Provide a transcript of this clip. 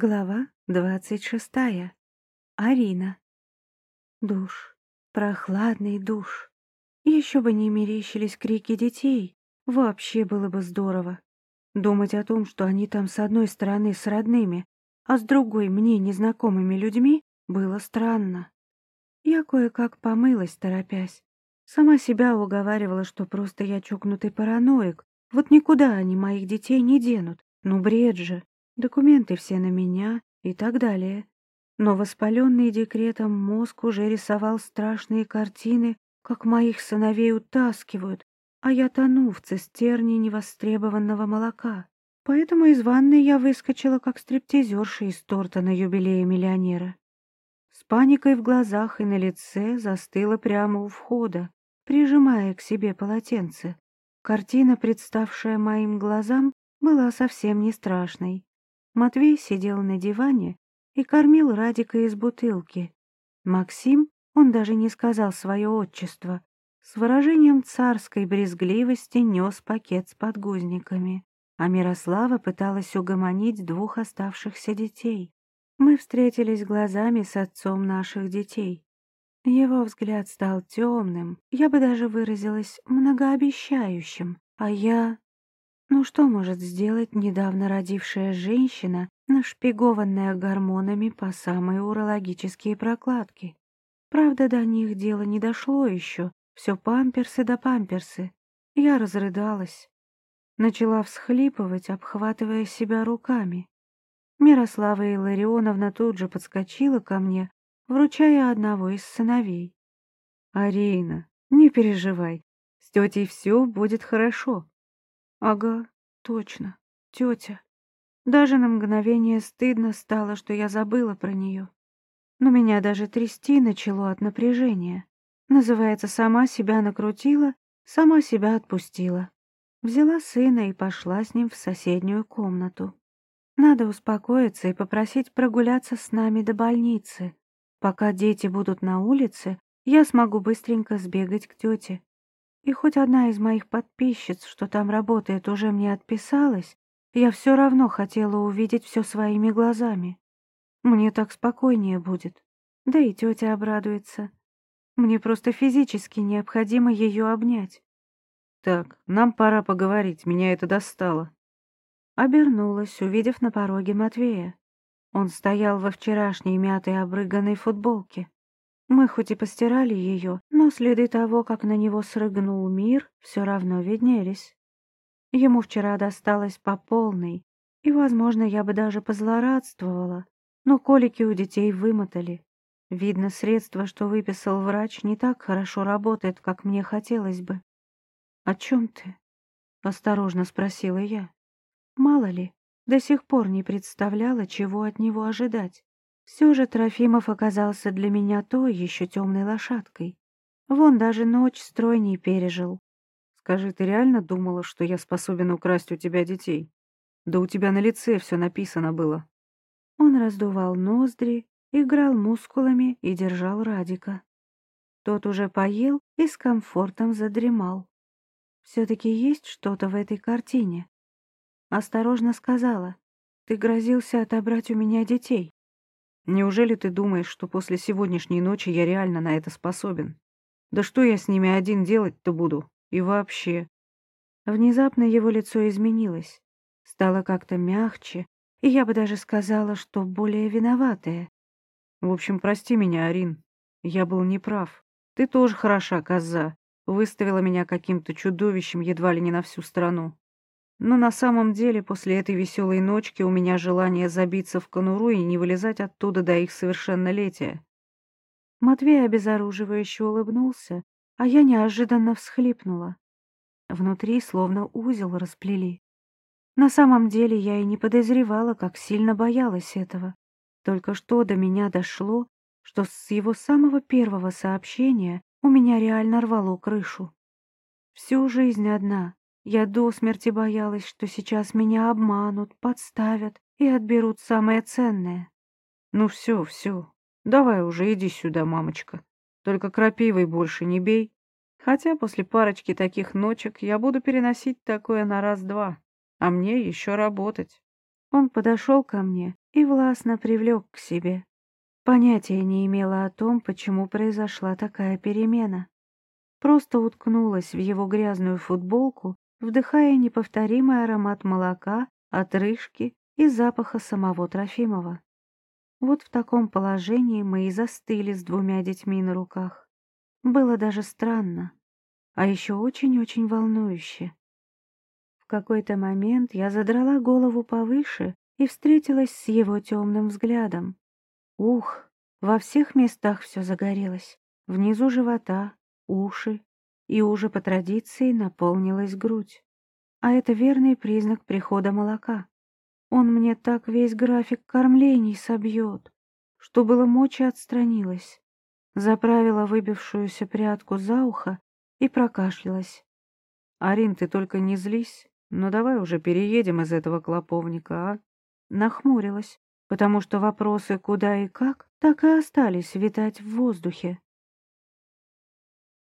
Глава двадцать шестая. Арина. Душ. Прохладный душ. Еще бы не мерещились крики детей. Вообще было бы здорово. Думать о том, что они там с одной стороны с родными, а с другой мне незнакомыми людьми, было странно. Я кое-как помылась, торопясь. Сама себя уговаривала, что просто я чокнутый параноик. Вот никуда они моих детей не денут. Ну, бред же. Документы все на меня и так далее. Но воспаленный декретом мозг уже рисовал страшные картины, как моих сыновей утаскивают, а я тону в цистерне невостребованного молока. Поэтому из ванной я выскочила, как стриптизерша из торта на юбилее миллионера. С паникой в глазах и на лице застыла прямо у входа, прижимая к себе полотенце. Картина, представшая моим глазам, была совсем не страшной. Матвей сидел на диване и кормил Радика из бутылки. Максим, он даже не сказал свое отчество, с выражением царской брезгливости нес пакет с подгузниками, а Мирослава пыталась угомонить двух оставшихся детей. Мы встретились глазами с отцом наших детей. Его взгляд стал темным, я бы даже выразилась многообещающим, а я... Ну что может сделать недавно родившая женщина, нашпигованная гормонами по самые урологические прокладки? Правда, до них дело не дошло еще, все памперсы да памперсы. Я разрыдалась. Начала всхлипывать, обхватывая себя руками. Мирослава Илларионовна тут же подскочила ко мне, вручая одного из сыновей. «Арина, не переживай, с тетей все будет хорошо. Ага, точно, тетя. Даже на мгновение стыдно стало, что я забыла про нее. Но меня даже трясти начало от напряжения. Называется, сама себя накрутила, сама себя отпустила. Взяла сына и пошла с ним в соседнюю комнату. Надо успокоиться и попросить прогуляться с нами до больницы. Пока дети будут на улице, я смогу быстренько сбегать к тете. И хоть одна из моих подписчиц, что там работает, уже мне отписалась, я все равно хотела увидеть все своими глазами. Мне так спокойнее будет. Да и тетя обрадуется. Мне просто физически необходимо ее обнять. Так, нам пора поговорить, меня это достало. Обернулась, увидев на пороге Матвея. Он стоял во вчерашней мятой обрыганной футболке. Мы хоть и постирали ее, но следы того, как на него срыгнул мир, все равно виднелись. Ему вчера досталось по полной, и, возможно, я бы даже позлорадствовала, но колики у детей вымотали. Видно, средство, что выписал врач, не так хорошо работает, как мне хотелось бы. «О чем ты?» — осторожно спросила я. Мало ли, до сих пор не представляла, чего от него ожидать. Все же Трофимов оказался для меня той еще темной лошадкой. Вон даже ночь стройней пережил. Скажи, ты реально думала, что я способен украсть у тебя детей? Да у тебя на лице все написано было. Он раздувал ноздри, играл мускулами и держал Радика. Тот уже поел и с комфортом задремал. Все-таки есть что-то в этой картине. Осторожно сказала, ты грозился отобрать у меня детей. Неужели ты думаешь, что после сегодняшней ночи я реально на это способен? Да что я с ними один делать-то буду? И вообще...» Внезапно его лицо изменилось, стало как-то мягче, и я бы даже сказала, что более виноватое. «В общем, прости меня, Арин. Я был неправ. Ты тоже хороша, коза. Выставила меня каким-то чудовищем едва ли не на всю страну. Но на самом деле после этой веселой ночки у меня желание забиться в конуру и не вылезать оттуда до их совершеннолетия. Матвей обезоруживающе улыбнулся, а я неожиданно всхлипнула. Внутри словно узел расплели. На самом деле я и не подозревала, как сильно боялась этого. Только что до меня дошло, что с его самого первого сообщения у меня реально рвало крышу. Всю жизнь одна, я до смерти боялась, что сейчас меня обманут, подставят и отберут самое ценное. Ну все, все, давай уже иди сюда, мамочка. Только крапивой больше не бей. Хотя после парочки таких ночек я буду переносить такое на раз-два, а мне еще работать. Он подошел ко мне и властно привлек к себе. Понятия не имела о том, почему произошла такая перемена. Просто уткнулась в его грязную футболку, вдыхая неповторимый аромат молока, отрыжки и запаха самого Трофимова. Вот в таком положении мы и застыли с двумя детьми на руках. Было даже странно, а еще очень-очень волнующе. В какой-то момент я задрала голову повыше и встретилась с его темным взглядом. Ух, во всех местах все загорелось. Внизу живота, уши, и уже по традиции наполнилась грудь. А это верный признак прихода молока. Он мне так весь график кормлений собьет, что было мочи отстранилась. Заправила выбившуюся прядку за ухо и прокашлялась. «Арин, ты только не злись, но давай уже переедем из этого клоповника, а?» Нахмурилась, потому что вопросы «куда и как» так и остались витать в воздухе.